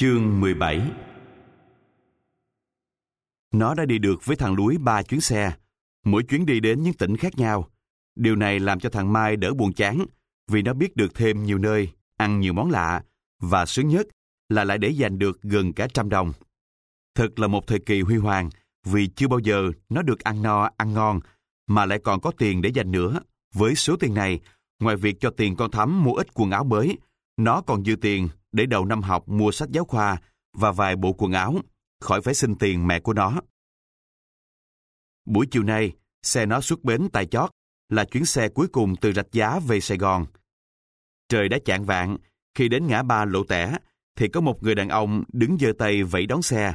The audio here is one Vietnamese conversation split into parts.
Chương 17 Nó đã đi được với thằng Lúi ba chuyến xe, mỗi chuyến đi đến những tỉnh khác nhau. Điều này làm cho thằng Mai đỡ buồn chán, vì nó biết được thêm nhiều nơi, ăn nhiều món lạ, và sướng nhất là lại để dành được gần cả trăm đồng. Thật là một thời kỳ huy hoàng, vì chưa bao giờ nó được ăn no, ăn ngon, mà lại còn có tiền để dành nữa. Với số tiền này, ngoài việc cho tiền con thắm mua ít quần áo mới, nó còn dư tiền để đầu năm học mua sách giáo khoa và vài bộ quần áo, khỏi phải xin tiền mẹ của nó. Buổi chiều nay, xe nó xuất bến tại chót, là chuyến xe cuối cùng từ Rạch Giá về Sài Gòn. Trời đã chạng vạn, khi đến ngã ba lộ tẻ, thì có một người đàn ông đứng giơ tay vẫy đón xe.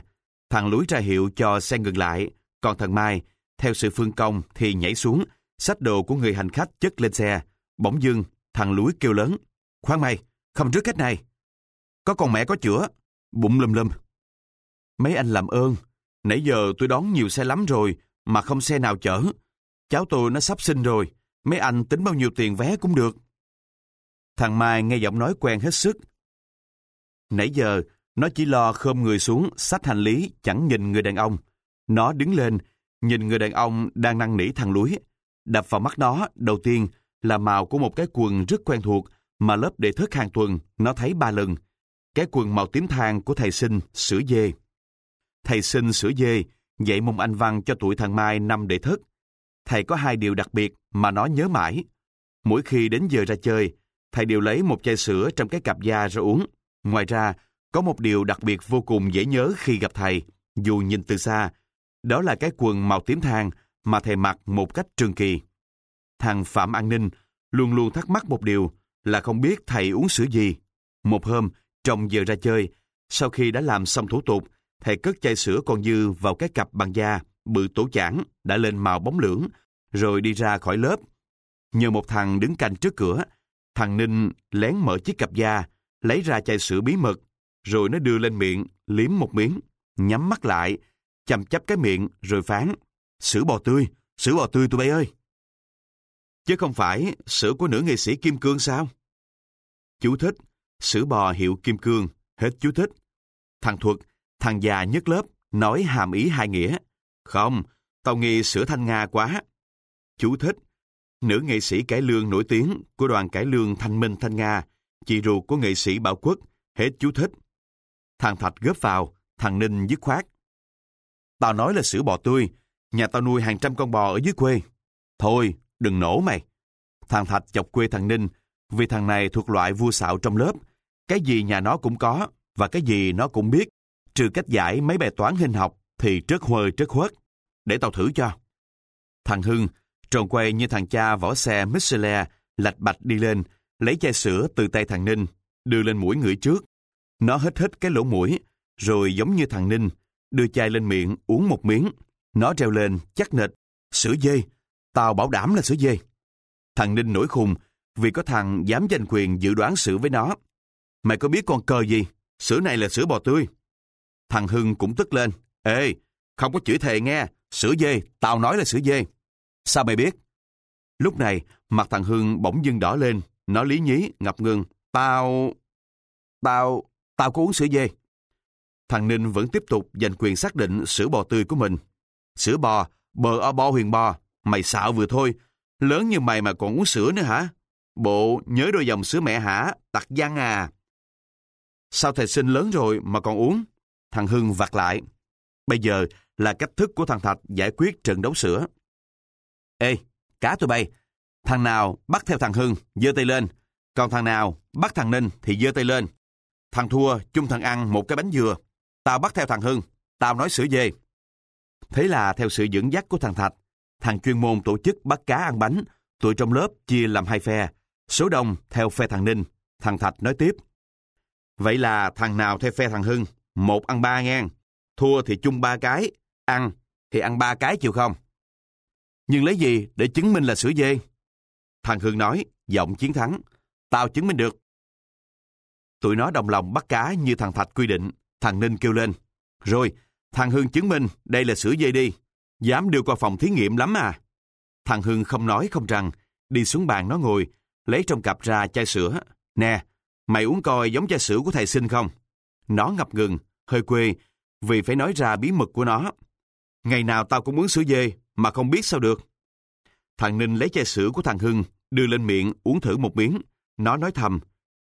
Thằng lúi ra hiệu cho xe ngừng lại, còn thằng Mai, theo sự phương công thì nhảy xuống, sách đồ của người hành khách chất lên xe. Bỗng dưng, thằng lúi kêu lớn. Khoan mày, không trước cách này. Có con mẹ có chữa. Bụng lùm lùm Mấy anh làm ơn. Nãy giờ tôi đón nhiều xe lắm rồi, mà không xe nào chở. Cháu tôi nó sắp sinh rồi. Mấy anh tính bao nhiêu tiền vé cũng được. Thằng Mai nghe giọng nói quen hết sức. Nãy giờ, nó chỉ lo khom người xuống, xách hành lý, chẳng nhìn người đàn ông. Nó đứng lên, nhìn người đàn ông đang năn nỉ thằng lúi. Đập vào mắt nó, đầu tiên là màu của một cái quần rất quen thuộc mà lớp đệ thất hàng tuần nó thấy ba lần. Cái quần màu tím than của thầy sinh sữa dê. Thầy sinh sữa dê dạy môn anh văn cho tuổi thằng Mai năm đệ thất. Thầy có hai điều đặc biệt mà nó nhớ mãi. Mỗi khi đến giờ ra chơi, thầy đều lấy một chai sữa trong cái cặp da ra uống. Ngoài ra, có một điều đặc biệt vô cùng dễ nhớ khi gặp thầy, dù nhìn từ xa, đó là cái quần màu tím than mà thầy mặc một cách trường kỳ. Thằng Phạm An Ninh luôn luôn thắc mắc một điều là không biết thầy uống sữa gì. Một hôm, trong giờ ra chơi, sau khi đã làm xong thủ tục, thầy cất chai sữa còn dư vào cái cặp bằng da, bự tổ chản, đã lên màu bóng lưỡng, rồi đi ra khỏi lớp. Nhờ một thằng đứng canh trước cửa, thằng Ninh lén mở chiếc cặp da, lấy ra chai sữa bí mật, rồi nó đưa lên miệng, liếm một miếng, nhắm mắt lại, chầm chấp cái miệng rồi phán, sữa bò tươi, sữa bò tươi tụi bay ơi. Chứ không phải sữa của nữ nghệ sĩ Kim Cương sao? Chú thích, sữa bò hiệu Kim Cương, hết chú thích. Thằng Thuật, thằng già nhất lớp, nói hàm ý hai nghĩa. Không, tao nghi sữa thanh Nga quá. Chú thích, nữ nghệ sĩ cải lương nổi tiếng của đoàn cải lương Thanh Minh Thanh Nga, chị ruột của nghệ sĩ Bảo Quốc, hết chú thích. Thằng Thạch góp vào, thằng Ninh dứt khoát. Tao nói là sữa bò tươi, nhà tao nuôi hàng trăm con bò ở dưới quê. Thôi, đừng nổ mày. Thằng Thạch chọc quê thằng Ninh, vì thằng này thuộc loại vua xạo trong lớp. Cái gì nhà nó cũng có, và cái gì nó cũng biết. Trừ cách giải mấy bài toán hình học thì trớt hơi trớt khuất. Để tao thử cho. Thằng Hưng, tròn quay như thằng cha vỏ xe Michelin, lạch bạch đi lên, lấy chai sữa từ tay thằng Ninh, đưa lên mũi ngửi trước. Nó hít hít cái lỗ mũi, rồi giống như thằng Ninh, đưa chai lên miệng uống một miếng. Nó treo lên, chắc nịch, sữa dê, tao bảo đảm là sữa dê. Thằng Ninh nổi khùng, vì có thằng dám giành quyền dự đoán sữa với nó. Mày có biết con cờ gì? Sữa này là sữa bò tươi. Thằng Hưng cũng tức lên. Ê, không có chửi thề nghe, sữa dê, tao nói là sữa dê. Sao mày biết? Lúc này, mặt thằng Hưng bỗng dưng đỏ lên, nó lý nhí, ngập ngừng. Tao... Tao... Tao có uống sữa dê. Thằng Ninh vẫn tiếp tục giành quyền xác định sữa bò tươi của mình. Sữa bò, bờ o bo huyền bò. Mày xạo vừa thôi. Lớn như mày mà còn uống sữa nữa hả? Bộ nhớ đôi dòng sữa mẹ hả? Tặc giang à. Sao thầy sinh lớn rồi mà còn uống? Thằng Hưng vặt lại. Bây giờ là cách thức của thằng Thạch giải quyết trận đấu sữa. Ê, cá tụi bay. Thằng nào bắt theo thằng Hưng, giơ tay lên. Còn thằng nào bắt thằng Ninh thì giơ tay lên. Thằng thua, chung thằng ăn một cái bánh dừa. Tao bắt theo thằng Hưng, tao nói sữa dê. Thế là theo sự dẫn dắt của thằng Thạch, thằng chuyên môn tổ chức bắt cá ăn bánh, tụi trong lớp chia làm hai phe. Số đông theo phe thằng Ninh, thằng Thạch nói tiếp. Vậy là thằng nào theo phe thằng Hưng, một ăn ba ngang, thua thì chung ba cái, ăn thì ăn ba cái chịu không? Nhưng lấy gì để chứng minh là sữa dê? Thằng Hưng nói, giọng chiến thắng, tao chứng minh được. Tụi nó đồng lòng bắt cá như thằng Thạch quy định, thằng Ninh kêu lên. Rồi, thằng Hưng chứng minh đây là sữa dê đi, dám đưa qua phòng thí nghiệm lắm à. Thằng Hưng không nói không rằng, đi xuống bàn nó ngồi, lấy trong cặp ra chai sữa. Nè, mày uống coi giống chai sữa của thầy sinh không? nó ngập ngừng, hơi quê, vì phải nói ra bí mật của nó. Ngày nào tao cũng uống sữa dê, mà không biết sao được. Thằng Ninh lấy chai sữa của thằng Hưng, đưa lên miệng uống thử một miếng. Nó nói thầm,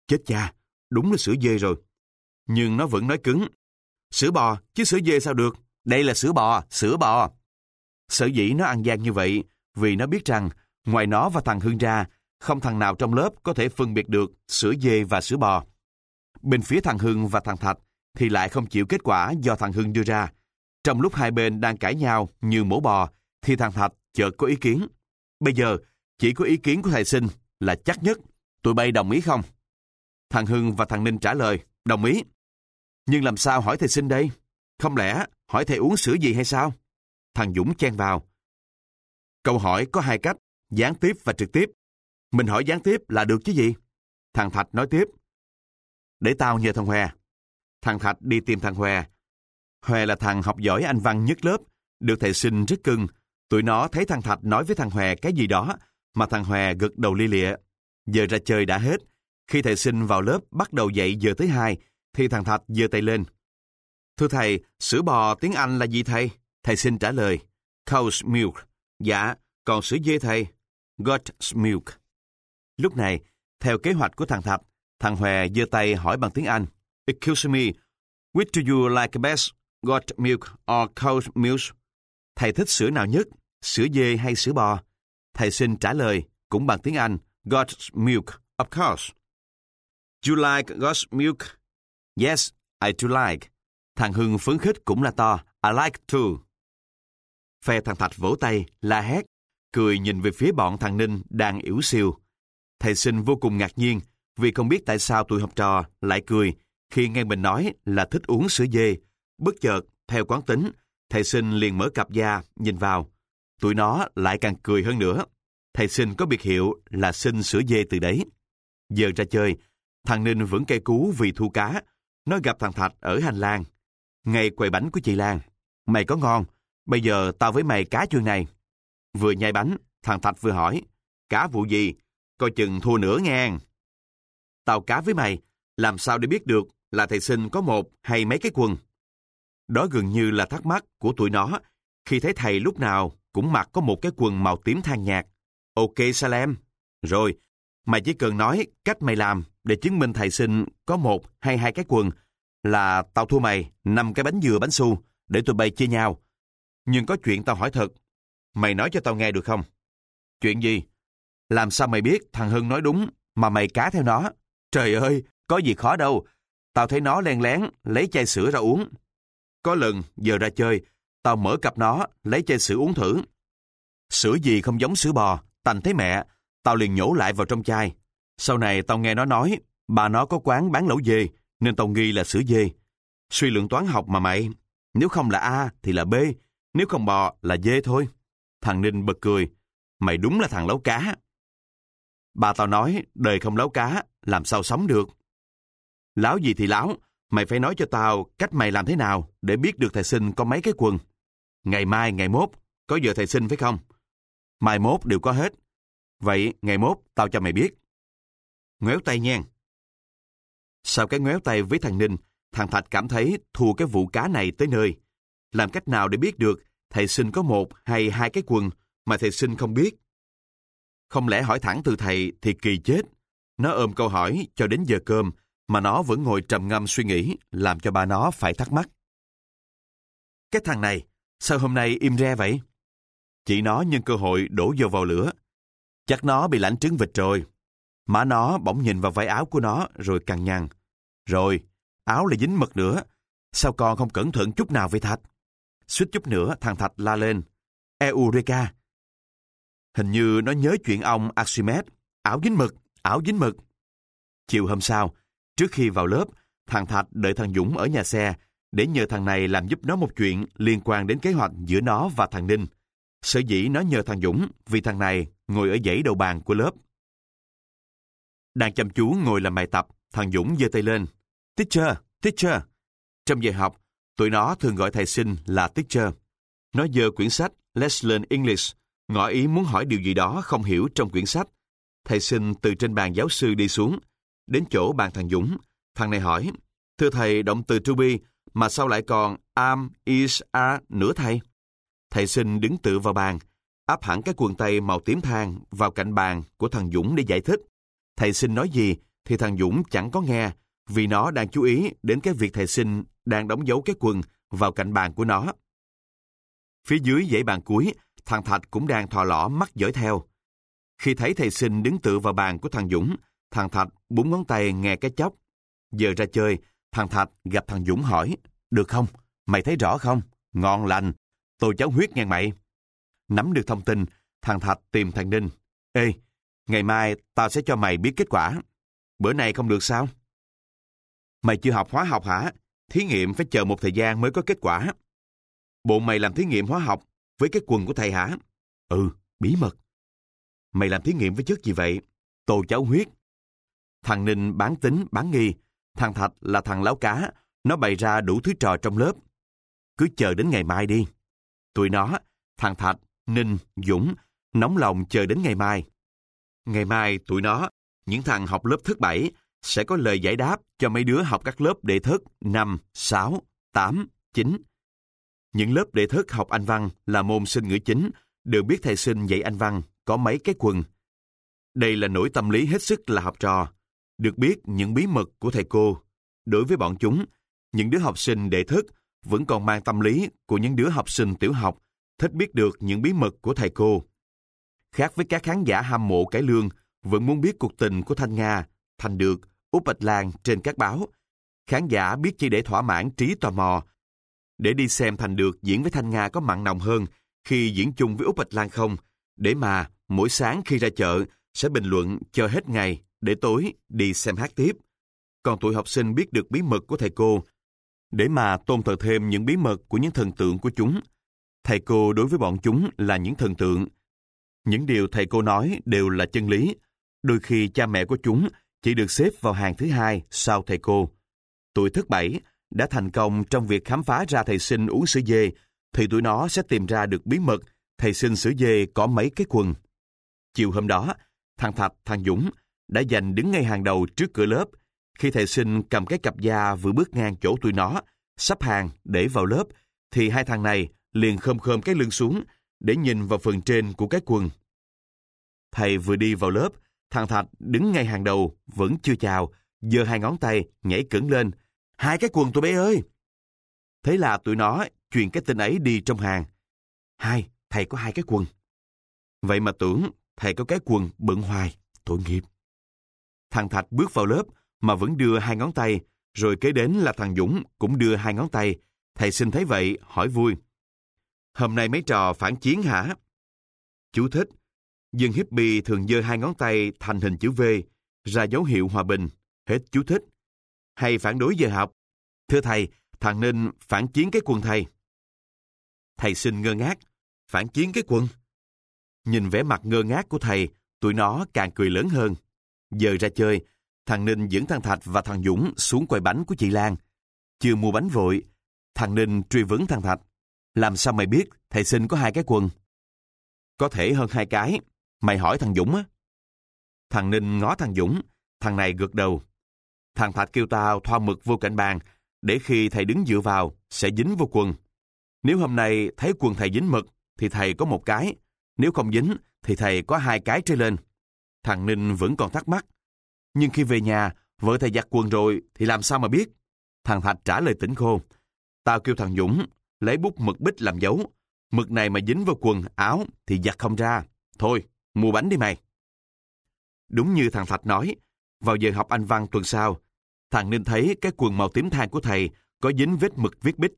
chết cha, đúng là sữa dê rồi. Nhưng nó vẫn nói cứng, sữa bò, chứ sữa dê sao được? Đây là sữa bò, sữa bò. Sở dĩ nó ăn gian như vậy, vì nó biết rằng, ngoài nó và thằng Hưng ra, không thằng nào trong lớp có thể phân biệt được sữa dê và sữa bò. Bên phía thằng Hưng và thằng Thạch thì lại không chịu kết quả do thằng Hưng đưa ra. Trong lúc hai bên đang cãi nhau như mổ bò, thì thằng Thạch chợt có ý kiến. Bây giờ, chỉ có ý kiến của thầy sinh là chắc nhất. Tụi bay đồng ý không? Thằng Hưng và thằng Ninh trả lời, đồng ý. Nhưng làm sao hỏi thầy sinh đây? Không lẽ hỏi thầy uống sữa gì hay sao? Thằng Dũng chen vào. Câu hỏi có hai cách, gián tiếp và trực tiếp. Mình hỏi gián tiếp là được chứ gì? Thằng Thạch nói tiếp. Để tao nhờ thằng Hòe. Thằng Thạch đi tìm thằng Hòe. Hòe là thằng học giỏi anh văn nhất lớp, được thầy sinh rất cưng. Tụi nó thấy thằng Thạch nói với thằng Hòe cái gì đó, mà thằng Hòe gật đầu li lịa. Giờ ra chơi đã hết. Khi thầy sinh vào lớp bắt đầu dạy giờ tới hai, thì thằng Thạch giơ tay lên. Thưa thầy, sữa bò tiếng Anh là gì thầy? Thầy xin trả lời. Cow's milk. Dạ, còn sữa dê thầy? Goat's milk. Lúc này, theo kế hoạch của thằng Thạch, thằng Hòe giơ tay hỏi bằng tiếng Anh. Excuse me, which do you like best, goat milk or cow's milk? Thầy thích sữa nào nhất, sữa dê hay sữa bò? Thầy xin trả lời, cũng bằng tiếng Anh, goat's milk, of course. You like goat's milk? Yes, I do like. Thằng Hưng phấn khích cũng là to, I like too. Phe thằng Thạch vỗ tay, la hét, cười nhìn về phía bọn thằng Ninh đang yếu siêu. Thầy sinh vô cùng ngạc nhiên vì không biết tại sao tụi học trò lại cười khi nghe mình nói là thích uống sữa dê. Bất chợt, theo quán tính, thầy sinh liền mở cặp da, nhìn vào. Tụi nó lại càng cười hơn nữa. Thầy sinh có biệt hiệu là sinh sữa dê từ đấy. Giờ ra chơi, thằng Ninh vẫn cây cú vì thu cá. Nó gặp thằng Thạch ở hành lang. Ngày quầy bánh của chị Lan. Mày có ngon, bây giờ tao với mày cá chuyện này. Vừa nhai bánh, thằng Thạch vừa hỏi. Cá vụ gì? Coi chừng thua nữa nghe. Tao cá với mày, làm sao để biết được là thầy sinh có một hay mấy cái quần? Đó gần như là thắc mắc của tụi nó khi thấy thầy lúc nào cũng mặc có một cái quần màu tím than nhạt. Ok Salem. Rồi, mày chỉ cần nói cách mày làm để chứng minh thầy sinh có một hay hai cái quần là tao thua mày năm cái bánh dừa bánh su để tụi bay chia nhau. Nhưng có chuyện tao hỏi thật. Mày nói cho tao nghe được không? Chuyện gì? Làm sao mày biết thằng Hưng nói đúng mà mày cá theo nó? Trời ơi, có gì khó đâu. Tao thấy nó len lén lấy chai sữa ra uống. Có lần giờ ra chơi, tao mở cặp nó lấy chai sữa uống thử. Sữa gì không giống sữa bò, tành thấy mẹ, tao liền nhổ lại vào trong chai. Sau này tao nghe nó nói, bà nó có quán bán lẩu dê, nên tao nghi là sữa dê. Suy luận toán học mà mày, nếu không là A thì là B, nếu không bò là dê thôi. Thằng Ninh bật cười, mày đúng là thằng lấu cá. Bà tao nói, đời không lấu cá, làm sao sống được. Láo gì thì láo, mày phải nói cho tao cách mày làm thế nào để biết được thầy sinh có mấy cái quần. Ngày mai, ngày mốt, có giờ thầy sinh phải không? Mai mốt đều có hết. Vậy ngày mốt tao cho mày biết. Ngoéo tay nhen. Sau cái ngoéo tay với thằng Ninh, thằng Thạch cảm thấy thua cái vụ cá này tới nơi. Làm cách nào để biết được thầy sinh có một hay hai cái quần mà thầy sinh không biết? Không lẽ hỏi thẳng từ thầy thì kỳ chết. Nó ôm câu hỏi cho đến giờ cơm mà nó vẫn ngồi trầm ngâm suy nghĩ làm cho ba nó phải thắc mắc. Cái thằng này, sao hôm nay im re vậy? Chị nó nhân cơ hội đổ dầu vào lửa. Chắc nó bị lãnh trứng vịt rồi. Má nó bỗng nhìn vào váy áo của nó rồi cằn nhằn. Rồi, áo lại dính mực nữa. Sao con không cẩn thận chút nào vậy Thạch? Suýt chút nữa thằng Thạch la lên. Eureka! Hình như nó nhớ chuyện ông Archimedes, áo dính mực, áo dính mực. Chiều hôm sau, trước khi vào lớp, thằng Thạch đợi thằng Dũng ở nhà xe để nhờ thằng này làm giúp nó một chuyện liên quan đến kế hoạch giữa nó và thằng Ninh. Sở dĩ nó nhờ thằng Dũng vì thằng này ngồi ở dãy đầu bàn của lớp. Đang chăm chú ngồi làm bài tập, thằng Dũng giơ tay lên. Teacher, teacher. Trong giờ học, tụi nó thường gọi thầy sinh là teacher. Nó giơ quyển sách Let's Learn English, ngỏ ý muốn hỏi điều gì đó không hiểu trong quyển sách. Thầy sinh từ trên bàn giáo sư đi xuống, đến chỗ bàn thằng Dũng. Thằng này hỏi, Thưa thầy, động từ to be mà sao lại còn am, is, are nữa thầy? Thầy xin đứng tựa vào bàn, áp hẳn cái quần tay màu tím than vào cạnh bàn của thằng Dũng để giải thích. Thầy xin nói gì thì thằng Dũng chẳng có nghe vì nó đang chú ý đến cái việc thầy xin đang đóng dấu cái quần vào cạnh bàn của nó. Phía dưới dãy bàn cuối, thằng Thạch cũng đang thò lỏ mắt dõi theo. Khi thấy thầy sinh đứng tựa vào bàn của thằng Dũng, thằng Thạch búng ngón tay nghe cái chóc. Giờ ra chơi, thằng Thạch gặp thằng Dũng hỏi, được không? Mày thấy rõ không? Ngon lành, tôi cháu huyết nghe mày. Nắm được thông tin, thằng Thạch tìm thằng Ninh. Ê, ngày mai tao sẽ cho mày biết kết quả. Bữa nay không được sao? Mày chưa học hóa học hả? Thí nghiệm phải chờ một thời gian mới có kết quả. Bộ mày làm thí nghiệm hóa học với cái quần của thầy hả? Ừ, bí mật. Mày làm thí nghiệm với chất gì vậy? Tô cháo huyết. Thằng Ninh bán tính, bán nghi. Thằng Thạch là thằng láo cá. Nó bày ra đủ thứ trò trong lớp. Cứ chờ đến ngày mai đi. Tụi nó, thằng Thạch, Ninh, Dũng, nóng lòng chờ đến ngày mai. Ngày mai tụi nó, những thằng học lớp thứ bảy, sẽ có lời giải đáp cho mấy đứa học các lớp đệ thất 5, 6, 8, 9. Những lớp đệ thất học Anh văn là môn sinh ngữ chính, đều biết thầy sinh dạy Anh văn có mấy cái quần. Đây là nỗi tâm lý hết sức là học trò, được biết những bí mật của thầy cô. Đối với bọn chúng, những đứa học sinh đệ thất vẫn còn mang tâm lý của những đứa học sinh tiểu học, thích biết được những bí mật của thầy cô. Khác với các khán giả hâm mộ cải lương, vẫn muốn biết cuộc tình của Thanh Nga, Thành Được, Úc Bạch Lan trên các báo. Khán giả biết chỉ để thỏa mãn trí tò mò, để đi xem Thành Được diễn với Thanh Nga có mặn nồng hơn khi diễn chung với Úc Bạch Lan không, để mà mỗi sáng khi ra chợ sẽ bình luận cho hết ngày để tối đi xem hát tiếp. Còn tụi học sinh biết được bí mật của thầy cô để mà tôn thờ thêm những bí mật của những thần tượng của chúng. Thầy cô đối với bọn chúng là những thần tượng. Những điều thầy cô nói đều là chân lý. Đôi khi cha mẹ của chúng chỉ được xếp vào hàng thứ hai sau thầy cô. Tuổi thất bảy đã thành công trong việc khám phá ra thầy sinh uống sữa dê, thì tụi nó sẽ tìm ra được bí mật thầy sinh sữa dê có mấy cái quần. Chiều hôm đó, thằng Thạch, thằng Dũng đã giành đứng ngay hàng đầu trước cửa lớp. Khi thầy sinh cầm cái cặp da vừa bước ngang chỗ tụi nó, sắp hàng để vào lớp, thì hai thằng này liền khom khom cái lưng xuống để nhìn vào phần trên của cái quần. Thầy vừa đi vào lớp, thằng Thạch đứng ngay hàng đầu, vẫn chưa chào, giơ hai ngón tay, nhảy cứng lên. Hai cái quần tụi bé ơi! Thế là tụi nó truyền cái tin ấy đi trong hàng. Hai, thầy có hai cái quần. Vậy mà tưởng thầy có cái quần bận hoài, tội nghiệp. Thằng Thạch bước vào lớp mà vẫn đưa hai ngón tay, rồi kế đến là thằng Dũng cũng đưa hai ngón tay. Thầy xin thấy vậy, hỏi vui. Hôm nay mấy trò phản chiến hả? Chú thích. Dương hippie thường giơ hai ngón tay thành hình chữ V, ra dấu hiệu hòa bình. Hết chú thích. Hay phản đối giờ học? Thưa thầy, thằng Ninh phản chiến cái quần thầy. Thầy xin ngơ ngác. Phản chiến cái quần? Nhìn vẻ mặt ngơ ngác của thầy, tụi nó càng cười lớn hơn. Giờ ra chơi, thằng Ninh dẫn thằng Thạch và thằng Dũng xuống quầy bánh của chị Lan. Chưa mua bánh vội, thằng Ninh truy vấn thằng Thạch. Làm sao mày biết thầy xin có hai cái quần? Có thể hơn hai cái. Mày hỏi thằng Dũng á. Thằng Ninh ngó thằng Dũng, thằng này gật đầu. Thằng Thạch kêu tao thoa mực vô cạnh bàn, để khi thầy đứng dựa vào, sẽ dính vô quần. Nếu hôm nay thấy quần thầy dính mực, thì thầy có một cái. Nếu không dính, thì thầy có hai cái trên lên. Thằng Ninh vẫn còn thắc mắc. Nhưng khi về nhà, vợ thầy giặt quần rồi, thì làm sao mà biết? Thằng Thạch trả lời tỉnh khô. Tao kêu thằng Dũng, lấy bút mực bích làm dấu. Mực này mà dính vào quần, áo, thì giặt không ra. Thôi, mua bánh đi mày. Đúng như thằng Thạch nói, vào giờ học Anh văn tuần sau, thằng Ninh thấy cái quần màu tím than của thầy có dính vết mực viết bích.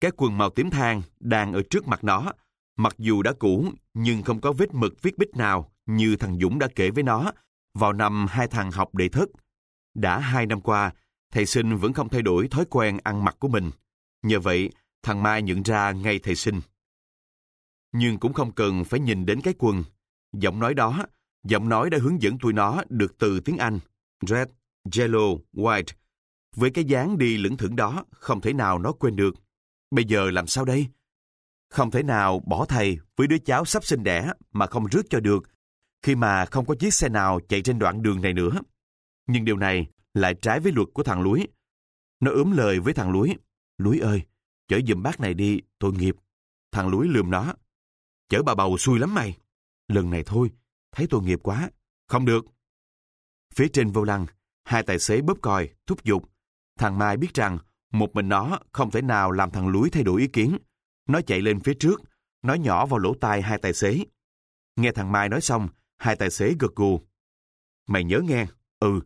Cái quần màu tím than đang ở trước mặt nó, mặc dù đã cũ nhưng không có vết mực viết bích nào như thằng Dũng đã kể với nó vào năm hai thằng học đệ thất. Đã hai năm qua, thầy sinh vẫn không thay đổi thói quen ăn mặc của mình. Nhờ vậy, thằng Mai nhận ra ngay thầy sinh. Nhưng cũng không cần phải nhìn đến cái quần. Giọng nói đó, giọng nói đã hướng dẫn tụi nó được từ tiếng Anh. Red, yellow, white. Với cái dáng đi lững thững đó, không thể nào nó quên được. Bây giờ làm sao đây? Không thể nào bỏ thầy với đứa cháu sắp sinh đẻ mà không rước cho được, khi mà không có chiếc xe nào chạy trên đoạn đường này nữa. Nhưng điều này lại trái với luật của thằng Lúi. Nó ướm lời với thằng Lúi. Lúi ơi, chở giùm bác này đi, tội nghiệp. Thằng Lúi lườm nó. Chở bà bầu xui lắm mày. Lần này thôi, thấy tội nghiệp quá. Không được. Phía trên vô lăng, hai tài xế bóp còi, thúc giục. Thằng Mai biết rằng một mình nó không thể nào làm thằng Lúi thay đổi ý kiến. Nó chạy lên phía trước, nói nhỏ vào lỗ tai hai tài xế. Nghe thằng Mai nói xong, hai tài xế gật gù. Mày nhớ nghe, ừ,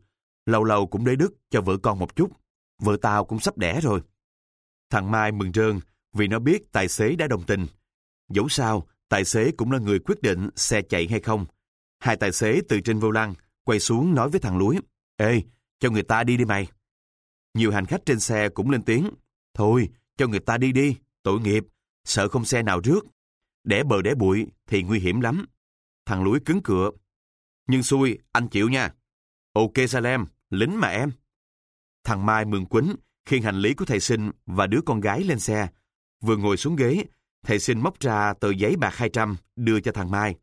lâu lâu cũng đế đức cho vợ con một chút. Vợ tao cũng sắp đẻ rồi. Thằng Mai mừng rơn vì nó biết tài xế đã đồng tình. Dẫu sao, tài xế cũng là người quyết định xe chạy hay không. Hai tài xế từ trên vô lăng, quay xuống nói với thằng Lúi. Ê, cho người ta đi đi mày. Nhiều hành khách trên xe cũng lên tiếng. Thôi, cho người ta đi đi, tội nghiệp, sợ không xe nào rước. để bờ để bụi thì nguy hiểm lắm. Thằng Lúi cứng cựa. Nhưng xui, anh chịu nha. Ok Salem, lính mà em. Thằng Mai mừng quýnh, khiêng hành lý của thầy sinh và đứa con gái lên xe. Vừa ngồi xuống ghế, thầy sinh móc ra tờ giấy bạc 200 đưa cho thằng Mai.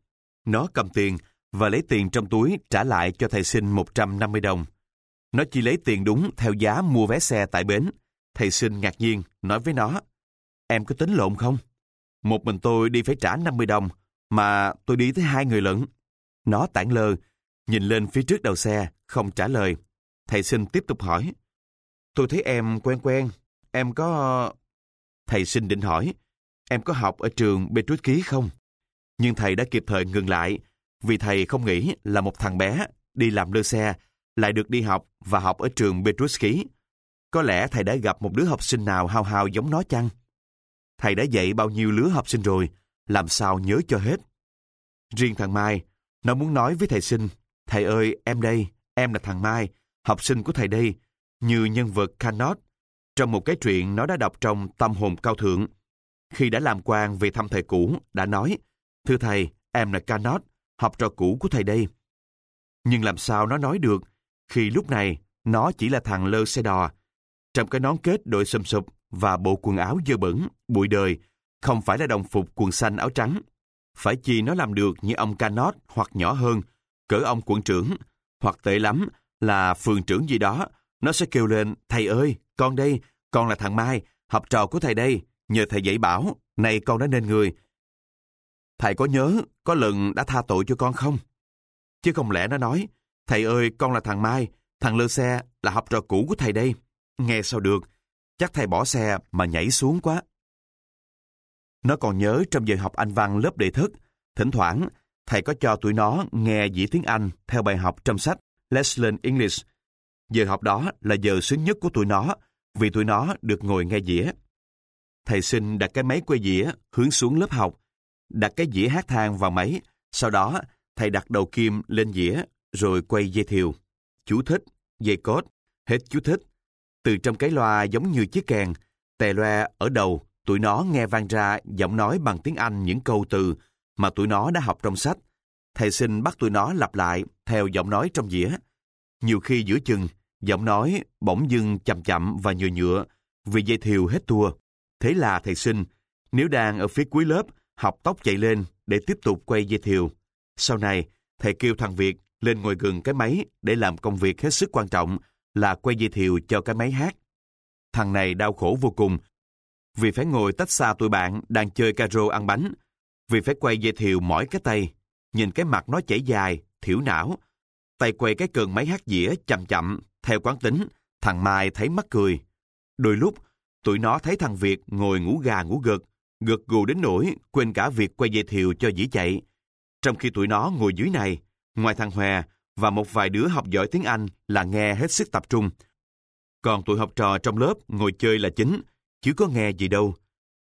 Nó cầm tiền và lấy tiền trong túi trả lại cho thầy sinh 150 đồng. Nó chỉ lấy tiền đúng theo giá mua vé xe tại bến. Thầy sinh ngạc nhiên, nói với nó, em có tính lộn không? Một mình tôi đi phải trả 50 đồng, mà tôi đi tới hai người lận. Nó tản lơ, nhìn lên phía trước đầu xe, không trả lời. Thầy sinh tiếp tục hỏi, tôi thấy em quen quen, em có... Thầy sinh định hỏi, em có học ở trường Petrus Ký không? Nhưng thầy đã kịp thời ngừng lại, vì thầy không nghĩ là một thằng bé đi làm lơ xe lại được đi học và học ở trường Petruski. Có lẽ thầy đã gặp một đứa học sinh nào hao hao giống nó chăng? Thầy đã dạy bao nhiêu lứa học sinh rồi, làm sao nhớ cho hết. Riêng thằng Mai, nó muốn nói với thầy sinh, thầy ơi, em đây, em là thằng Mai, học sinh của thầy đây, như nhân vật Canot, trong một cái truyện nó đã đọc trong Tâm hồn cao thượng. Khi đã làm quan về thăm thầy cũ, đã nói, thưa thầy, em là Canot, học trò cũ của thầy đây. Nhưng làm sao nó nói được khi lúc này nó chỉ là thằng lơ xe đò, trong cái nón kết đội sầm sụp và bộ quần áo dơ bẩn, bụi đời, không phải là đồng phục quần xanh áo trắng. Phải chi nó làm được như ông Canot hoặc nhỏ hơn, cỡ ông quận trưởng, hoặc tệ lắm là phường trưởng gì đó, nó sẽ kêu lên, thầy ơi, con đây, con là thằng Mai, học trò của thầy đây, nhờ thầy dạy bảo, này con đã nên người. Thầy có nhớ, có lần đã tha tội cho con không? Chứ không lẽ nó nói, Thầy ơi, con là thằng Mai, thằng lơ xe là học trò cũ của thầy đây. Nghe sao được, chắc thầy bỏ xe mà nhảy xuống quá. Nó còn nhớ trong giờ học Anh văn lớp đệ thức, thỉnh thoảng thầy có cho tụi nó nghe diễn tiếng Anh theo bài học trong sách Let's Learn English. Giờ học đó là giờ sướng nhất của tụi nó vì tụi nó được ngồi nghe dĩa. Thầy xin đặt cái máy quay dĩa hướng xuống lớp học, đặt cái dĩa hát thang vào máy, sau đó thầy đặt đầu kim lên dĩa rồi quay dây thiều. Chú thích, dây cốt, hết chú thích. Từ trong cái loa giống như chiếc kèn, tè loe ở đầu, tụi nó nghe vang ra giọng nói bằng tiếng Anh những câu từ mà tụi nó đã học trong sách. Thầy xin bắt tụi nó lặp lại theo giọng nói trong dĩa. Nhiều khi giữa chừng, giọng nói bỗng dưng chậm chậm và nhựa nhựa vì dây thiều hết tua. Thế là thầy xin, nếu đang ở phía cuối lớp, học tóc chạy lên để tiếp tục quay dây thiều. Sau này, thầy kêu thằng Việt lên ngồi gần cái máy để làm công việc hết sức quan trọng là quay dây thiều cho cái máy hát. Thằng này đau khổ vô cùng vì phải ngồi tách xa tụi bạn đang chơi caro ăn bánh, vì phải quay dây thiều mỏi cái tay, nhìn cái mặt nó chảy dài, thiểu não. Tay quay cái cần máy hát dĩa chậm chậm, theo quán tính, thằng Mai thấy mắc cười. Đôi lúc, tụi nó thấy thằng Việt ngồi ngủ gà ngủ gật, gật gù đến nỗi quên cả việc quay dây thiều cho dĩ chạy. Trong khi tụi nó ngồi dưới này, Ngoài thằng Hòe và một vài đứa học giỏi tiếng Anh là nghe hết sức tập trung. Còn tụi học trò trong lớp ngồi chơi là chính, chứ có nghe gì đâu.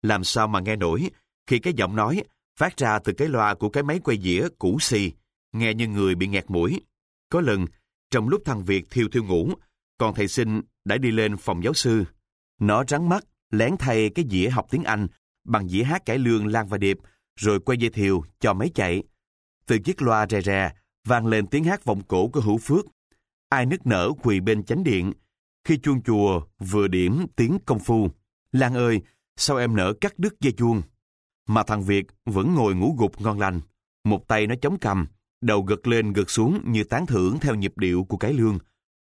Làm sao mà nghe nổi khi cái giọng nói phát ra từ cái loa của cái máy quay dĩa cũ xì, nghe như người bị nghẹt mũi. Có lần, trong lúc thằng Việt thiêu thiêu ngủ, còn thầy sinh đã đi lên phòng giáo sư. Nó trắng mắt, lén thay cái dĩa học tiếng Anh bằng dĩa hát cải lương Lan và Điệp, rồi quay dây thiều cho máy chạy. Từ chiếc loa rè rè, vang lên tiếng hát vọng cổ của hữu phước. Ai nức nở quỳ bên chánh điện, khi chuông chùa vừa điểm tiếng công phu. Lan ơi, sao em nỡ cắt đứt dây chuông? Mà thằng Việt vẫn ngồi ngủ gục ngon lành. Một tay nó chống cầm, đầu gật lên gật xuống như tán thưởng theo nhịp điệu của cái lương.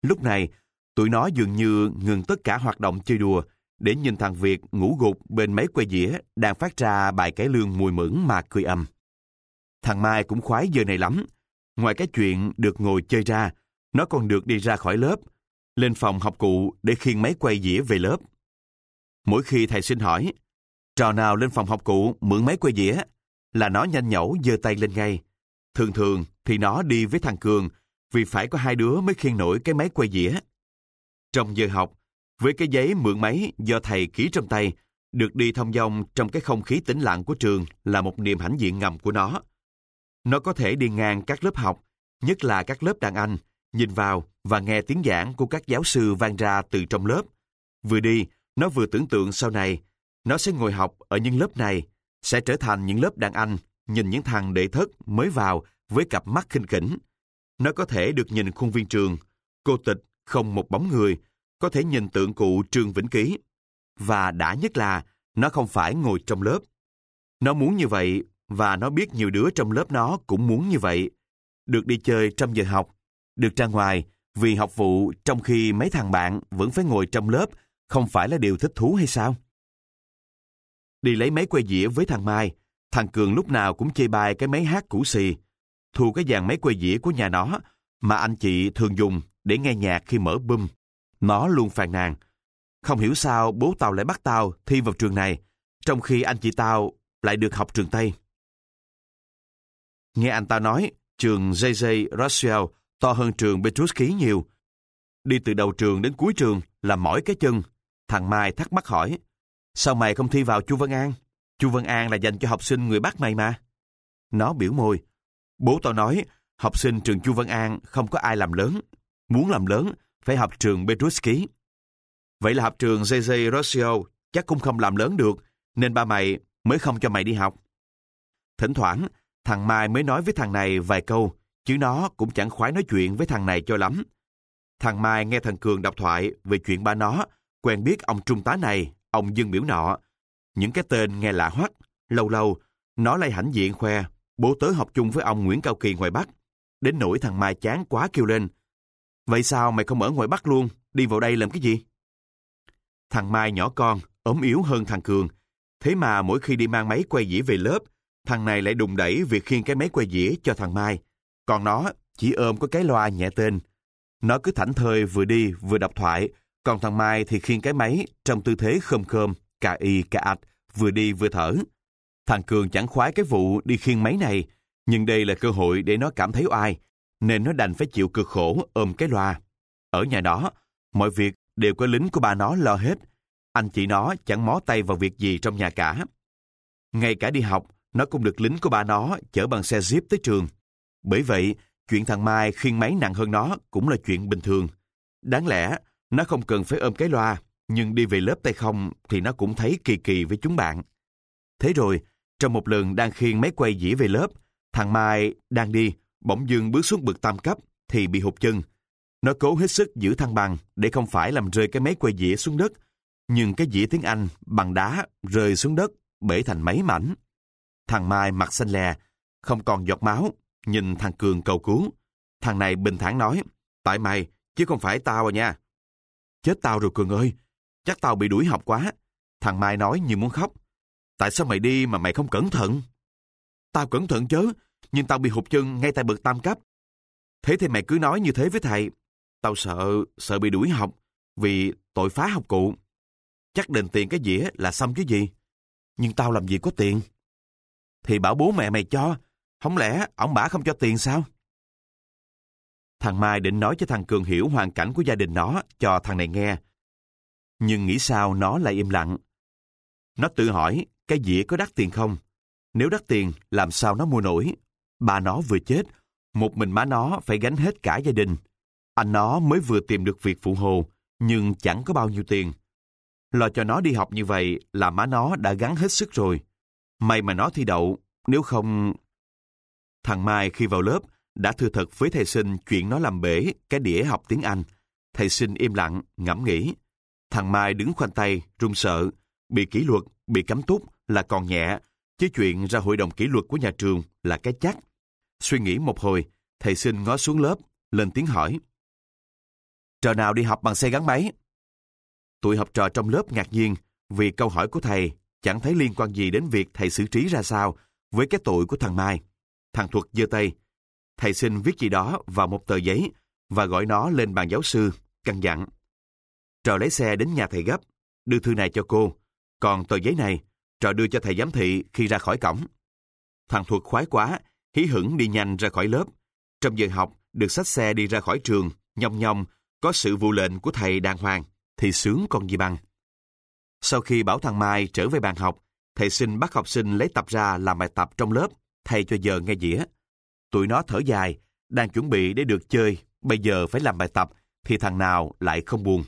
Lúc này, Tụi nó dường như ngừng tất cả hoạt động chơi đùa để nhìn thằng Việt ngủ gục bên máy quay dĩa đang phát ra bài cải lương mùi mẫn mà cười âm. Thằng Mai cũng khoái giờ này lắm. Ngoài cái chuyện được ngồi chơi ra, nó còn được đi ra khỏi lớp, lên phòng học cụ để khiêng máy quay dĩa về lớp. Mỗi khi thầy xin hỏi, trò nào lên phòng học cụ mượn máy quay dĩa, là nó nhanh nhẩu giơ tay lên ngay. Thường thường thì nó đi với thằng Cường vì phải có hai đứa mới khiêng nổi cái máy quay dĩa. Trong giờ học, với cái giấy mượn máy do thầy ký trong tay, được đi thông dong trong cái không khí tĩnh lặng của trường là một niềm hãnh diện ngầm của nó. Nó có thể đi ngang các lớp học, nhất là các lớp đàn anh, nhìn vào và nghe tiếng giảng của các giáo sư vang ra từ trong lớp. Vừa đi, nó vừa tưởng tượng sau này, nó sẽ ngồi học ở những lớp này, sẽ trở thành những lớp đàn anh, nhìn những thằng đệ thất mới vào với cặp mắt khinh khỉnh. Nó có thể được nhìn khuôn viên trường, cô tịch, không một bóng người, có thể nhìn tượng cụ Trương Vĩnh Ký. Và đã nhất là, nó không phải ngồi trong lớp. Nó muốn như vậy, và nó biết nhiều đứa trong lớp nó cũng muốn như vậy. Được đi chơi trong giờ học, được ra ngoài, vì học vụ trong khi mấy thằng bạn vẫn phải ngồi trong lớp, không phải là điều thích thú hay sao? Đi lấy máy quay dĩa với thằng Mai, thằng Cường lúc nào cũng chê bai cái máy hát cũ xì, thu cái dàn máy quay dĩa của nhà nó mà anh chị thường dùng để nghe nhạc khi mở bum. Nó luôn phàn nàn. Không hiểu sao bố tao lại bắt tao thi vào trường này, trong khi anh chị tao lại được học trường Tây. Nghe anh ta nói, trường JJ Russell to hơn trường Petruski nhiều. Đi từ đầu trường đến cuối trường là mỏi cái chân. Thằng Mai thắc mắc hỏi, sao mày không thi vào Chu Văn An? Chu Văn An là dành cho học sinh người Bắc mày mà. Nó biểu môi. Bố tao nói, học sinh trường Chu Văn An không có ai làm lớn. Muốn làm lớn, phải học trường Petruski. Vậy là học trường JJ Rossio chắc cũng không làm lớn được, nên ba mày mới không cho mày đi học. Thỉnh thoảng, thằng Mai mới nói với thằng này vài câu, chứ nó cũng chẳng khoái nói chuyện với thằng này cho lắm. Thằng Mai nghe thằng Cường đọc thoại về chuyện ba nó, quen biết ông trung tá này, ông Dương Biểu nọ. Những cái tên nghe lạ hoắc, lâu lâu, nó lại hãnh diện khoe, bố tớ học chung với ông Nguyễn Cao Kỳ ngoài Bắc. Đến nỗi thằng Mai chán quá kêu lên, Vậy sao mày không ở ngoài Bắc luôn, đi vào đây làm cái gì? Thằng Mai nhỏ con, ốm yếu hơn thằng Cường. Thế mà mỗi khi đi mang máy quay dĩa về lớp, thằng này lại đùng đẩy việc khiêng cái máy quay dĩa cho thằng Mai. Còn nó chỉ ôm có cái loa nhẹ tên. Nó cứ thảnh thơi vừa đi vừa đọc thoại, còn thằng Mai thì khiêng cái máy trong tư thế khơm khơm, cà y cà ạch, vừa đi vừa thở. Thằng Cường chẳng khoái cái vụ đi khiêng máy này, nhưng đây là cơ hội để nó cảm thấy oai, nên nó đành phải chịu cực khổ ôm cái loa. Ở nhà đó mọi việc đều có lính của ba nó lo hết. Anh chị nó chẳng mó tay vào việc gì trong nhà cả. Ngay cả đi học, nó cũng được lính của ba nó chở bằng xe jeep tới trường. Bởi vậy, chuyện thằng Mai khiêng máy nặng hơn nó cũng là chuyện bình thường. Đáng lẽ, nó không cần phải ôm cái loa, nhưng đi về lớp tay không thì nó cũng thấy kỳ kỳ với chúng bạn. Thế rồi, trong một lần đang khiêng máy quay dĩa về lớp, thằng Mai đang đi, bỗng dưng bước xuống bậc tam cấp thì bị hụt chân. Nó cố hết sức giữ thăng bằng để không phải làm rơi cái máy quay dĩa xuống đất. Nhưng cái dĩa tiếng Anh bằng đá rơi xuống đất bể thành mấy mảnh. Thằng Mai mặt xanh lè, không còn giọt máu, nhìn thằng Cường cầu cứu. Thằng này bình thản nói, tại mày, chứ không phải tao à nha. Chết tao rồi Cường ơi, chắc tao bị đuổi học quá. Thằng Mai nói như muốn khóc. Tại sao mày đi mà mày không cẩn thận? Tao cẩn thận chứ, nhưng tao bị hụt chân ngay tại bậc tam cấp. Thế thì mày cứ nói như thế với thầy. Tao sợ, sợ bị đuổi học vì tội phá học cụ. Chắc đền tiền cái dĩa là xong chứ gì. Nhưng tao làm gì có tiền. Thì bảo bố mẹ mày cho, không lẽ ông bả không cho tiền sao? Thằng Mai định nói cho thằng Cường hiểu hoàn cảnh của gia đình nó cho thằng này nghe. Nhưng nghĩ sao nó lại im lặng. Nó tự hỏi cái dĩa có đắt tiền không? Nếu đắt tiền, làm sao nó mua nổi? Bà nó vừa chết, một mình má nó phải gánh hết cả gia đình. Anh nó mới vừa tìm được việc phụ hồ, nhưng chẳng có bao nhiêu tiền. Lo cho nó đi học như vậy là má nó đã gắn hết sức rồi. May mà nó thi đậu, nếu không... Thằng Mai khi vào lớp đã thừa thật với thầy sinh chuyện nó làm bể cái đĩa học tiếng Anh. Thầy sinh im lặng, ngẫm nghĩ. Thằng Mai đứng khoanh tay, run sợ, bị kỷ luật, bị cấm túc là còn nhẹ, Chứ chuyện ra hội đồng kỷ luật của nhà trường là cái chắc. Suy nghĩ một hồi, thầy sinh ngó xuống lớp, lên tiếng hỏi. Trò nào đi học bằng xe gắn máy? Tụi học trò trong lớp ngạc nhiên vì câu hỏi của thầy chẳng thấy liên quan gì đến việc thầy xử trí ra sao với cái tội của thằng Mai. Thằng Thuật giơ tay. Thầy xin viết gì đó vào một tờ giấy và gọi nó lên bàn giáo sư, căn dặn. Trò lấy xe đến nhà thầy gấp, đưa thư này cho cô. Còn tờ giấy này, trò đưa cho thầy giám thị khi ra khỏi cổng. Thằng Thuật khoái quá, hí hửng đi nhanh ra khỏi lớp. Trong giờ học, được xách xe đi ra khỏi trường, nhong nhong, có sự vụ lệnh của thầy đàng hoàng, thì sướng còn gì bằng. Sau khi bảo thằng Mai trở về bàn học, thầy xin bắt học sinh lấy tập ra làm bài tập trong lớp, thay cho giờ nghe dĩa. Tụi nó thở dài, đang chuẩn bị để được chơi, bây giờ phải làm bài tập, thì thằng nào lại không buồn.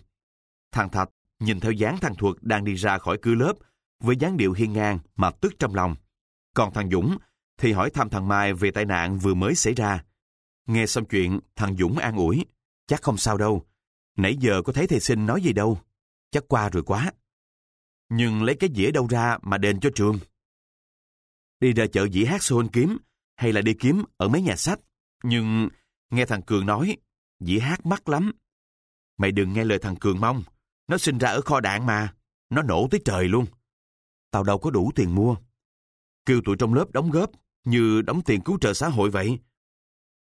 Thằng Thạch nhìn theo dáng thằng Thuật đang đi ra khỏi cửa lớp, với dáng điệu hiên ngang mà tức trong lòng. Còn thằng Dũng thì hỏi thăm thằng Mai về tai nạn vừa mới xảy ra. Nghe xong chuyện, thằng Dũng an ủi. Chắc không sao đâu. Nãy giờ có thấy thầy sinh nói gì đâu. Chắc qua rồi quá. Nhưng lấy cái dĩa đâu ra mà đền cho trường? Đi ra chợ dĩa hát xôn kiếm, hay là đi kiếm ở mấy nhà sách. Nhưng nghe thằng Cường nói, dĩa hát mắc lắm. Mày đừng nghe lời thằng Cường mong. Nó sinh ra ở kho đạn mà. Nó nổ tới trời luôn. Tao đâu có đủ tiền mua. Kêu tụi trong lớp đóng góp, như đóng tiền cứu trợ xã hội vậy.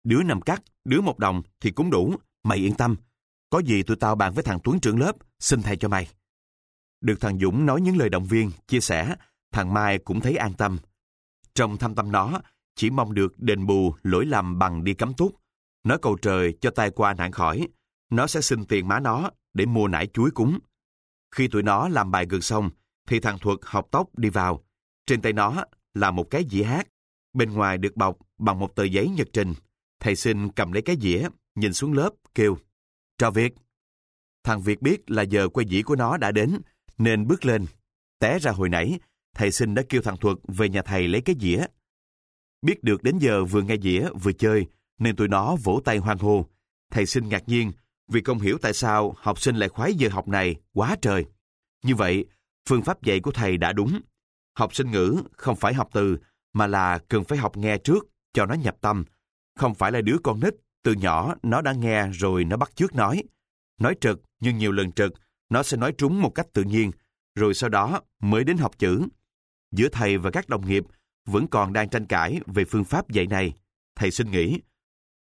Đứa nằm cắt, đứa một đồng thì cũng đủ. Mày yên tâm. Có gì tụi tao bàn với thằng Tuấn trưởng lớp, xin thầy cho mày. Được thằng Dũng nói những lời động viên, chia sẻ, thằng Mai cũng thấy an tâm. Trong thâm tâm nó, chỉ mong được đền bù lỗi lầm bằng đi cắm túc. Nó cầu trời cho tai qua nạn khỏi. Nó sẽ xin tiền má nó để mua nải chuối cúng. Khi tụi nó làm bài gần xong, thì thằng Thuật học tóc đi vào. Trên tay nó là một cái dĩa hát. Bên ngoài được bọc bằng một tờ giấy nhật trình. Thầy xin cầm lấy cái dĩa, nhìn xuống lớp, kêu. trò Việt. Thằng Việt biết là giờ quay dĩ của nó đã đến, nên bước lên. Té ra hồi nãy, thầy sinh đã kêu thằng Thuật về nhà thầy lấy cái dĩa. Biết được đến giờ vừa nghe dĩa vừa chơi, nên tụi nó vỗ tay hoan hô. Thầy sinh ngạc nhiên vì không hiểu tại sao học sinh lại khoái giờ học này quá trời. Như vậy, phương pháp dạy của thầy đã đúng. Học sinh ngữ không phải học từ, mà là cần phải học nghe trước cho nó nhập tâm. Không phải là đứa con nít, từ nhỏ nó đã nghe rồi nó bắt chước nói. Nói trực, nhưng nhiều lần trực, nó sẽ nói trúng một cách tự nhiên, rồi sau đó mới đến học chữ. Giữa thầy và các đồng nghiệp vẫn còn đang tranh cãi về phương pháp dạy này. Thầy xin nghĩ,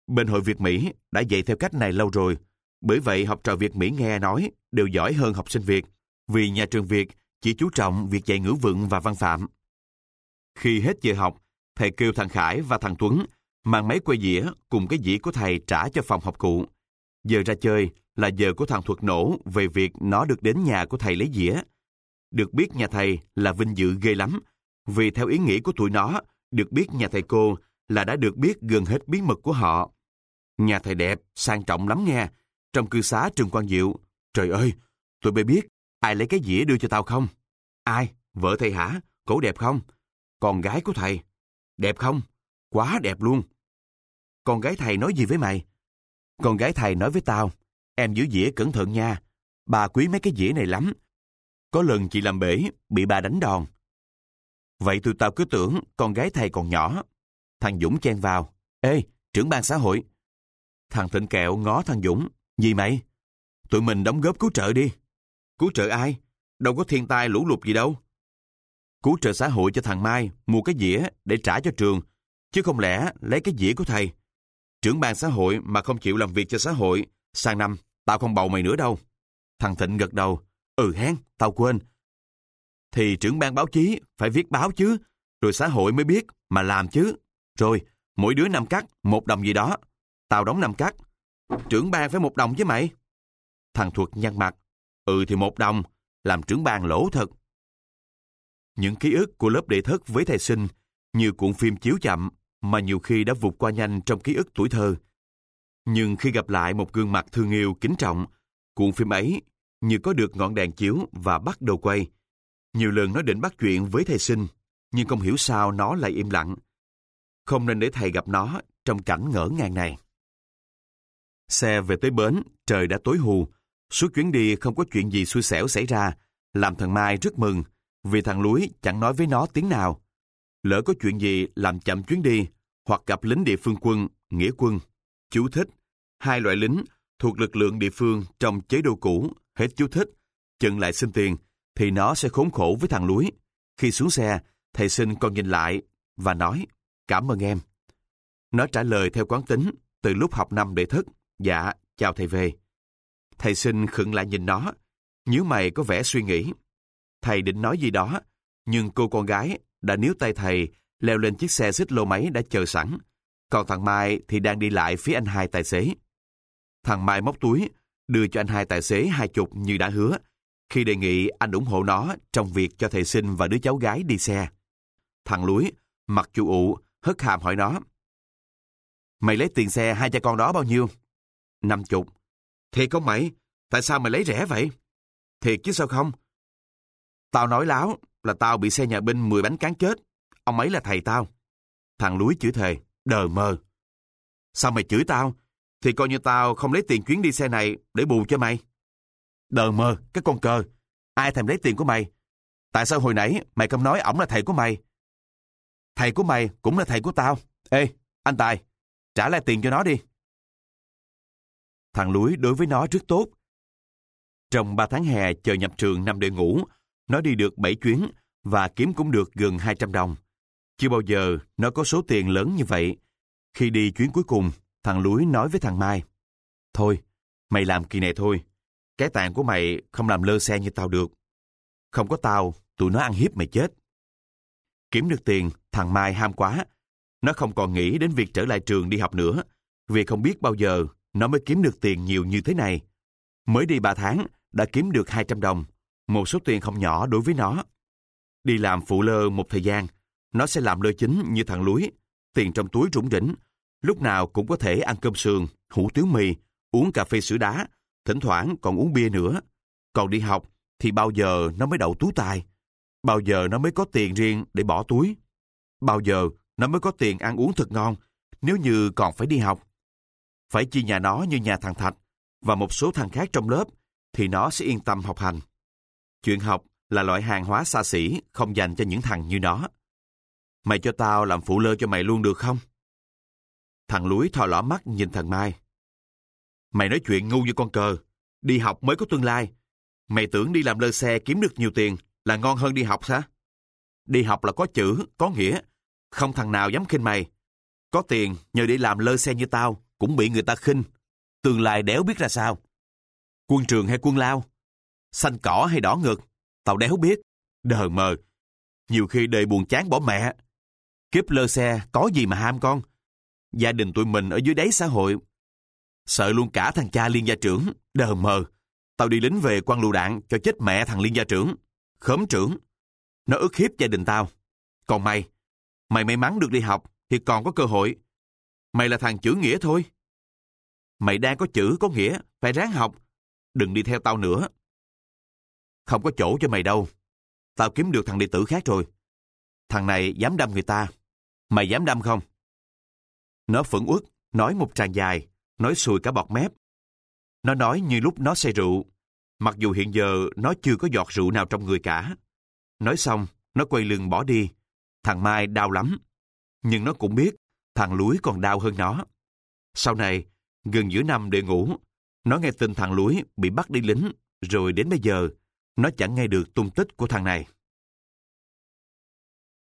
bên hội Việt Mỹ đã dạy theo cách này lâu rồi, bởi vậy học trò Việt Mỹ nghe nói đều giỏi hơn học sinh Việt, vì nhà trường Việt chỉ chú trọng việc dạy ngữ vựng và văn phạm. Khi hết giờ học, thầy kêu thằng Khải và thằng Tuấn mang máy quay dĩa cùng cái dĩa của thầy trả cho phòng học cụ. Giờ ra chơi là giờ của thằng Thuật nổ về việc nó được đến nhà của thầy lấy dĩa. Được biết nhà thầy là vinh dự ghê lắm, vì theo ý nghĩ của tụi nó, được biết nhà thầy cô là đã được biết gần hết bí mật của họ. Nhà thầy đẹp, sang trọng lắm nghe, trong cư xá Trường Quang Diệu. Trời ơi, tụi bay biết ai lấy cái dĩa đưa cho tao không? Ai? Vợ thầy hả? Cổ đẹp không? Con gái của thầy? Đẹp không? Quá đẹp luôn. Con gái thầy nói gì với mày? Con gái thầy nói với tao, em giữ dĩa cẩn thận nha. Bà quý mấy cái dĩa này lắm. Có lần chị làm bể, bị bà đánh đòn. Vậy tụi tao cứ tưởng con gái thầy còn nhỏ. Thằng Dũng chen vào. Ê, trưởng ban xã hội. Thằng Thịnh Kẹo ngó thằng Dũng. Gì mày? Tụi mình đóng góp cứu trợ đi. Cứu trợ ai? Đâu có thiên tai lũ lụt gì đâu. Cứu trợ xã hội cho thằng Mai mua cái dĩa để trả cho trường. Chứ không lẽ lấy cái dĩa của thầy. Trưởng ban xã hội mà không chịu làm việc cho xã hội. Sang năm, tao không bầu mày nữa đâu. Thằng Thịnh gật đầu. Ừ hén, tao quên. Thì trưởng ban báo chí phải viết báo chứ. Rồi xã hội mới biết mà làm chứ. Rồi, mỗi đứa năm cắt, một đồng gì đó. Tao đóng năm cắt. Trưởng ban phải một đồng với mày. Thằng Thuật nhăn mặt. Ừ thì một đồng, làm trưởng ban lỗ thật. Những ký ức của lớp đệ thất với thầy sinh như cuộn phim chiếu chậm mà nhiều khi đã vụt qua nhanh trong ký ức tuổi thơ. Nhưng khi gặp lại một gương mặt thương yêu kính trọng, cuộn phim ấy như có được ngọn đèn chiếu và bắt đầu quay. Nhiều lần nó định bắt chuyện với thầy sinh, nhưng không hiểu sao nó lại im lặng. Không nên để thầy gặp nó trong cảnh ngỡ ngàng này. Xe về tới bến, trời đã tối hù. Suốt chuyến đi không có chuyện gì xui xẻo xảy ra, làm thằng Mai rất mừng, vì thằng Lúi chẳng nói với nó tiếng nào. Lỡ có chuyện gì làm chậm chuyến đi, hoặc gặp lính địa phương quân, nghĩa quân. Chú thích, hai loại lính, thuộc lực lượng địa phương trong chế độ cũ, hết chú thích, chừng lại xin tiền, thì nó sẽ khốn khổ với thằng lúi. Khi xuống xe, thầy sinh còn nhìn lại và nói, cảm ơn em. Nó trả lời theo quán tính, từ lúc học năm để thất dạ, chào thầy về. Thầy sinh khựng lại nhìn nó, nhíu mày có vẻ suy nghĩ. Thầy định nói gì đó, nhưng cô con gái đã níu tay thầy leo lên chiếc xe xích lô máy đã chờ sẵn. Còn thằng Mai thì đang đi lại phía anh hai tài xế. Thằng Mai móc túi, đưa cho anh hai tài xế hai chục như đã hứa, khi đề nghị anh ủng hộ nó trong việc cho thầy sinh và đứa cháu gái đi xe. Thằng Lúi, mặt chủ ụ, hất hàm hỏi nó. Mày lấy tiền xe hai cha con đó bao nhiêu? Năm chục. Thiệt không mày? Tại sao mày lấy rẻ vậy? Thiệt chứ sao không? Tao nói láo là tao bị xe nhà binh 10 bánh cán chết. Ông ấy là thầy tao. Thằng Lúi chửi thề, đờ mờ. Sao mày chửi tao? Thì coi như tao không lấy tiền chuyến đi xe này để bù cho mày. Đờ mờ, cái con cờ. Ai thèm lấy tiền của mày? Tại sao hồi nãy mày không nói ổng là thầy của mày? Thầy của mày cũng là thầy của tao. Ê, anh Tài, trả lại tiền cho nó đi. Thằng Lúi đối với nó rất tốt. Trong 3 tháng hè chờ nhập trường năm đệ ngủ, nó đi được 7 chuyến và kiếm cũng được gần 200 đồng. Chưa bao giờ nó có số tiền lớn như vậy. Khi đi chuyến cuối cùng, thằng Lúi nói với thằng Mai, Thôi, mày làm kỳ này thôi. Cái tạng của mày không làm lơ xe như tao được. Không có tao, tụi nó ăn hiếp mày chết. Kiếm được tiền, thằng Mai ham quá. Nó không còn nghĩ đến việc trở lại trường đi học nữa, vì không biết bao giờ nó mới kiếm được tiền nhiều như thế này. Mới đi 3 tháng, đã kiếm được 200 đồng, một số tiền không nhỏ đối với nó. Đi làm phụ lơ một thời gian, nó sẽ làm lơ chính như thằng lúi, tiền trong túi rủng rỉnh, lúc nào cũng có thể ăn cơm sườn, hủ tiếu mì, uống cà phê sữa đá, thỉnh thoảng còn uống bia nữa. Còn đi học thì bao giờ nó mới đậu tú tài? Bao giờ nó mới có tiền riêng để bỏ túi? Bao giờ nó mới có tiền ăn uống thật ngon nếu như còn phải đi học? Phải chia nhà nó như nhà thằng Thạch và một số thằng khác trong lớp thì nó sẽ yên tâm học hành. Chuyện học là loại hàng hóa xa xỉ không dành cho những thằng như nó. Mày cho tao làm phụ lơ cho mày luôn được không? Thằng lúi thò lỏ mắt nhìn thằng Mai. Mày nói chuyện ngu như con cờ. Đi học mới có tương lai. Mày tưởng đi làm lơ xe kiếm được nhiều tiền là ngon hơn đi học hả? Đi học là có chữ, có nghĩa. Không thằng nào dám khinh mày. Có tiền nhờ đi làm lơ xe như tao cũng bị người ta khinh. Tương lai đéo biết ra sao. Quân trường hay quân lao? Xanh cỏ hay đỏ ngực? Tao đéo biết. Đờ mờ. Nhiều khi đời buồn chán bỏ mẹ. Kiếp lơ xe có gì mà ham con. Gia đình tụi mình ở dưới đáy xã hội. Sợ luôn cả thằng cha liên gia trưởng. Đờ mờ. Tao đi lính về quan lựu đạn cho chết mẹ thằng liên gia trưởng. khóm trưởng. Nó ức hiếp gia đình tao. Còn mày, mày may mắn được đi học thì còn có cơ hội. Mày là thằng chữ nghĩa thôi. Mày đang có chữ có nghĩa, phải ráng học. Đừng đi theo tao nữa. Không có chỗ cho mày đâu. Tao kiếm được thằng đệ tử khác rồi. Thằng này dám đâm người ta. Mày dám đâm không? Nó phẫn uất, nói một tràng dài, nói sùi cả bọt mép. Nó nói như lúc nó say rượu, mặc dù hiện giờ nó chưa có giọt rượu nào trong người cả. Nói xong, nó quay lưng bỏ đi. Thằng Mai đau lắm. Nhưng nó cũng biết, thằng Lúi còn đau hơn nó. Sau này, gần giữa năm để ngủ, nó nghe tin thằng Lúi bị bắt đi lính, rồi đến bây giờ, nó chẳng nghe được tung tích của thằng này.